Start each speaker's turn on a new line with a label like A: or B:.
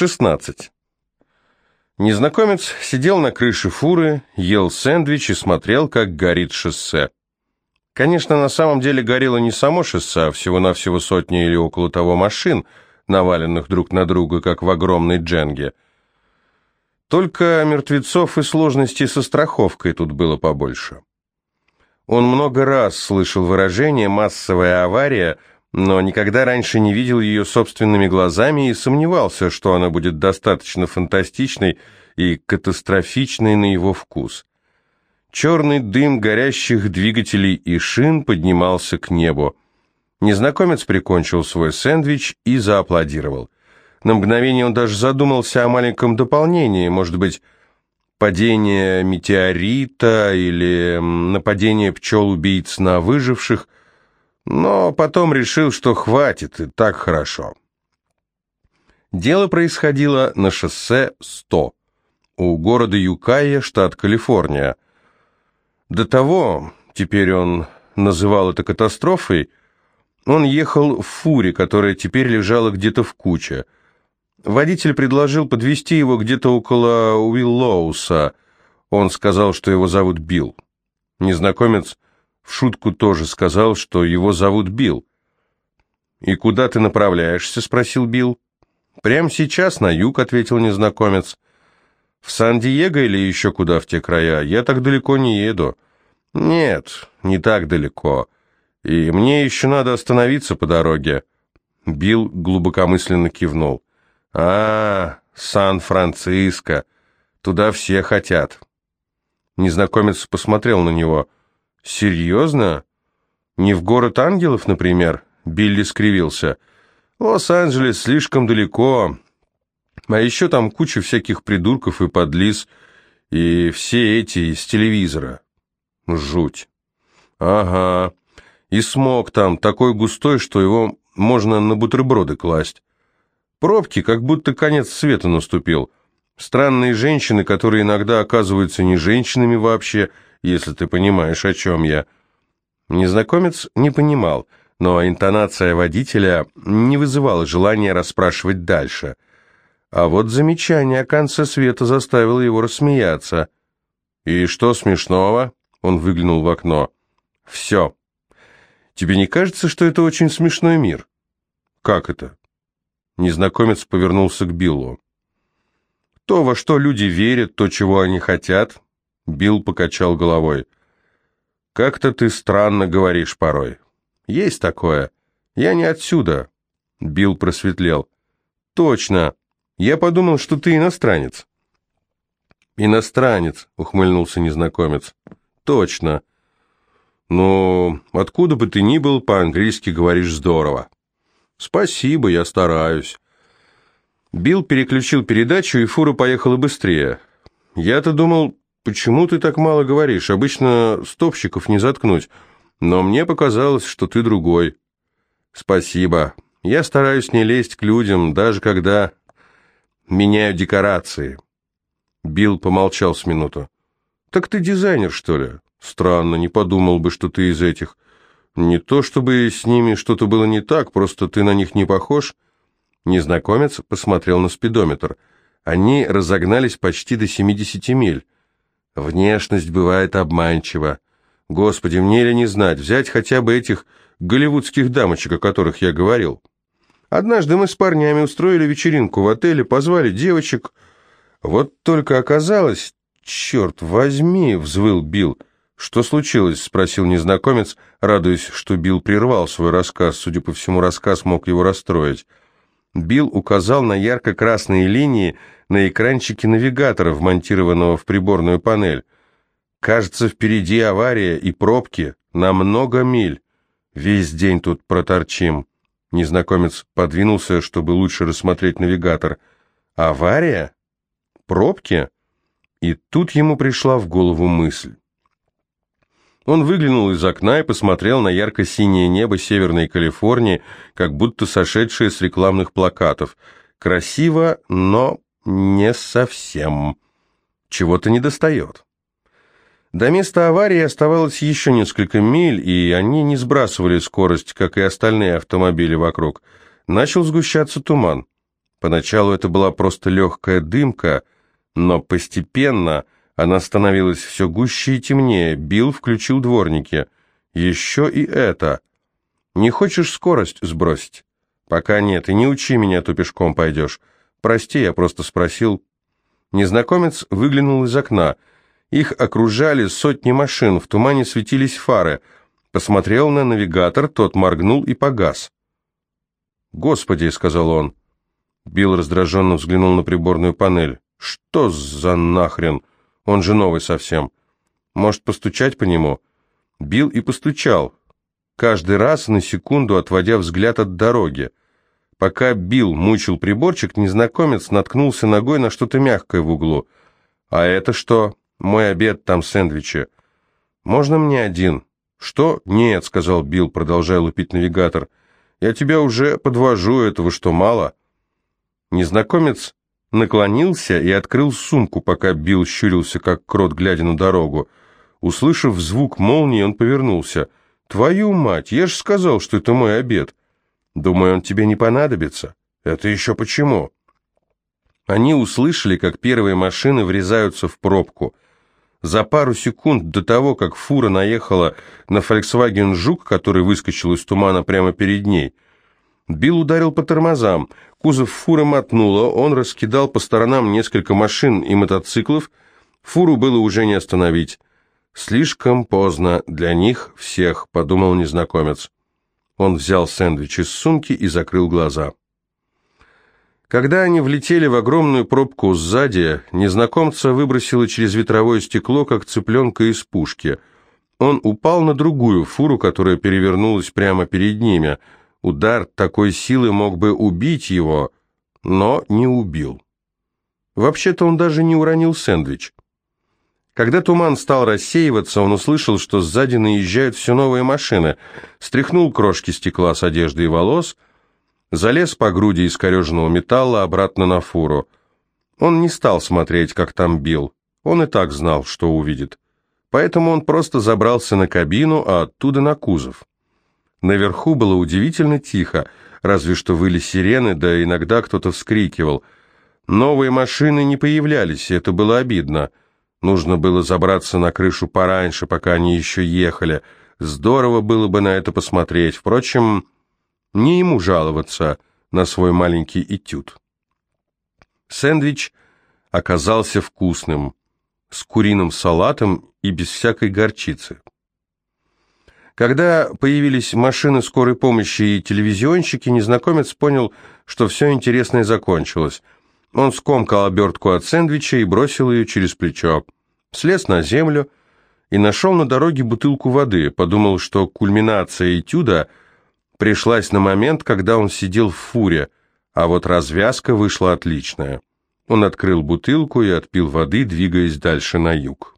A: 16. Незнакомец сидел на крыше фуры, ел сэндвич и смотрел, как горит шоссе. Конечно, на самом деле горело не само шоссе, а всего-навсего сотни или около того машин, наваленных друг на друга, как в огромной дженге. Только мертвецов и сложностей со страховкой тут было побольше. Он много раз слышал выражение «массовая авария», но никогда раньше не видел ее собственными глазами и сомневался, что она будет достаточно фантастичной и катастрофичной на его вкус. Черный дым горящих двигателей и шин поднимался к небу. Незнакомец прикончил свой сэндвич и зааплодировал. На мгновение он даже задумался о маленьком дополнении, может быть, падение метеорита или нападение пчел-убийц на выживших – но потом решил, что хватит, и так хорошо. Дело происходило на шоссе 100 у города Юкайя, штат Калифорния. До того, теперь он называл это катастрофой, он ехал в фуре, которая теперь лежала где-то в куче. Водитель предложил подвести его где-то около Уиллоуса. Он сказал, что его зовут Билл. Незнакомец шутку тоже сказал, что его зовут Билл. «И куда ты направляешься?» — спросил Билл. «Прямо сейчас на юг», — ответил незнакомец. «В Сан-Диего или еще куда в те края? Я так далеко не еду». «Нет, не так далеко. И мне еще надо остановиться по дороге». Билл глубокомысленно кивнул. «А, Сан-Франциско. Туда все хотят». Незнакомец посмотрел на него — «Серьезно? Не в город ангелов, например?» Билли скривился. «Лос-Анджелес слишком далеко. А еще там куча всяких придурков и подлиз, и все эти из телевизора. Жуть. Ага. И смог там такой густой, что его можно на бутерброды класть. Пробки, как будто конец света наступил. Странные женщины, которые иногда оказываются не женщинами вообще, если ты понимаешь, о чем я». Незнакомец не понимал, но интонация водителя не вызывала желания расспрашивать дальше. А вот замечание о конце света заставило его рассмеяться. «И что смешного?» — он выглянул в окно. «Все. Тебе не кажется, что это очень смешной мир?» «Как это?» Незнакомец повернулся к Биллу. «То, во что люди верят, то, чего они хотят, Билл покачал головой. «Как-то ты странно говоришь порой. Есть такое. Я не отсюда». Билл просветлел. «Точно. Я подумал, что ты иностранец». «Иностранец», — ухмыльнулся незнакомец. «Точно. Ну, откуда бы ты ни был, по-английски говоришь здорово». «Спасибо, я стараюсь». Билл переключил передачу, и фура поехала быстрее. «Я-то думал, «Почему ты так мало говоришь? Обычно стопщиков не заткнуть. Но мне показалось, что ты другой». «Спасибо. Я стараюсь не лезть к людям, даже когда меняю декорации». Билл помолчал с минуту. «Так ты дизайнер, что ли? Странно, не подумал бы, что ты из этих. Не то чтобы с ними что-то было не так, просто ты на них не похож». Незнакомец посмотрел на спидометр. Они разогнались почти до 70 миль. Внешность бывает обманчива. Господи, мне ли не знать, взять хотя бы этих голливудских дамочек, о которых я говорил. Однажды мы с парнями устроили вечеринку в отеле, позвали девочек. Вот только оказалось... «Черт возьми!» — взвыл Билл. «Что случилось?» — спросил незнакомец, радуясь, что Билл прервал свой рассказ. Судя по всему, рассказ мог его расстроить. Билл указал на ярко-красные линии на экранчике навигатора, вмонтированного в приборную панель. «Кажется, впереди авария и пробки на много миль. Весь день тут проторчим». Незнакомец подвинулся, чтобы лучше рассмотреть навигатор. «Авария? Пробки?» И тут ему пришла в голову мысль. Он выглянул из окна и посмотрел на ярко-синее небо Северной Калифорнии, как будто сошедшее с рекламных плакатов. Красиво, но не совсем. Чего-то недостает. До места аварии оставалось еще несколько миль, и они не сбрасывали скорость, как и остальные автомобили вокруг. Начал сгущаться туман. Поначалу это была просто легкая дымка, но постепенно она становилась все гуще и темнее. Билл включил дворники. Еще и это. «Не хочешь скорость сбросить?» «Пока нет, и не учи меня, то пешком пойдешь. Прости, я просто спросил». Незнакомец выглянул из окна. Их окружали сотни машин, в тумане светились фары. Посмотрел на навигатор, тот моргнул и погас. «Господи!» — сказал он. Билл раздраженно взглянул на приборную панель. «Что за нахрен? Он же новый совсем. Может, постучать по нему?» Билл и постучал, каждый раз на секунду отводя взгляд от дороги. Пока Билл мучил приборчик, незнакомец наткнулся ногой на что-то мягкое в углу. «А это что? Мой обед, там сэндвичи. Можно мне один?» «Что? Нет», — сказал Билл, продолжая лупить навигатор. «Я тебя уже подвожу, этого что, мало?» Незнакомец наклонился и открыл сумку, пока Билл щурился, как крот, глядя на дорогу. Услышав звук молнии, он повернулся. «Твою мать, я же сказал, что это мой обед. Думаю, он тебе не понадобится. Это еще почему?» Они услышали, как первые машины врезаются в пробку. За пару секунд до того, как фура наехала на Volkswagen Жук, который выскочил из тумана прямо перед ней, Билл ударил по тормозам. Кузов фуры мотнуло, он раскидал по сторонам несколько машин и мотоциклов. Фуру было уже не остановить. «Слишком поздно для них всех», — подумал незнакомец. Он взял сэндвич из сумки и закрыл глаза. Когда они влетели в огромную пробку сзади, незнакомца выбросило через ветровое стекло, как цыпленка из пушки. Он упал на другую фуру, которая перевернулась прямо перед ними — Удар такой силы мог бы убить его, но не убил. Вообще-то он даже не уронил сэндвич. Когда туман стал рассеиваться, он услышал, что сзади наезжают все новые машины, стряхнул крошки стекла с одежды и волос, залез по груди искореженного металла обратно на фуру. Он не стал смотреть, как там бил, он и так знал, что увидит. Поэтому он просто забрался на кабину, а оттуда на кузов. Наверху было удивительно тихо, разве что выли сирены, да иногда кто-то вскрикивал. Новые машины не появлялись, это было обидно. Нужно было забраться на крышу пораньше, пока они еще ехали. Здорово было бы на это посмотреть. Впрочем, не ему жаловаться на свой маленький этюд. Сэндвич оказался вкусным, с куриным салатом и без всякой горчицы. Когда появились машины скорой помощи и телевизионщики, незнакомец понял, что все интересное закончилось. Он скомкал обертку от сэндвича и бросил ее через плечо. Слез на землю и нашел на дороге бутылку воды. Подумал, что кульминация этюда пришлась на момент, когда он сидел в фуре, а вот развязка вышла отличная. Он открыл бутылку и отпил воды, двигаясь дальше на юг.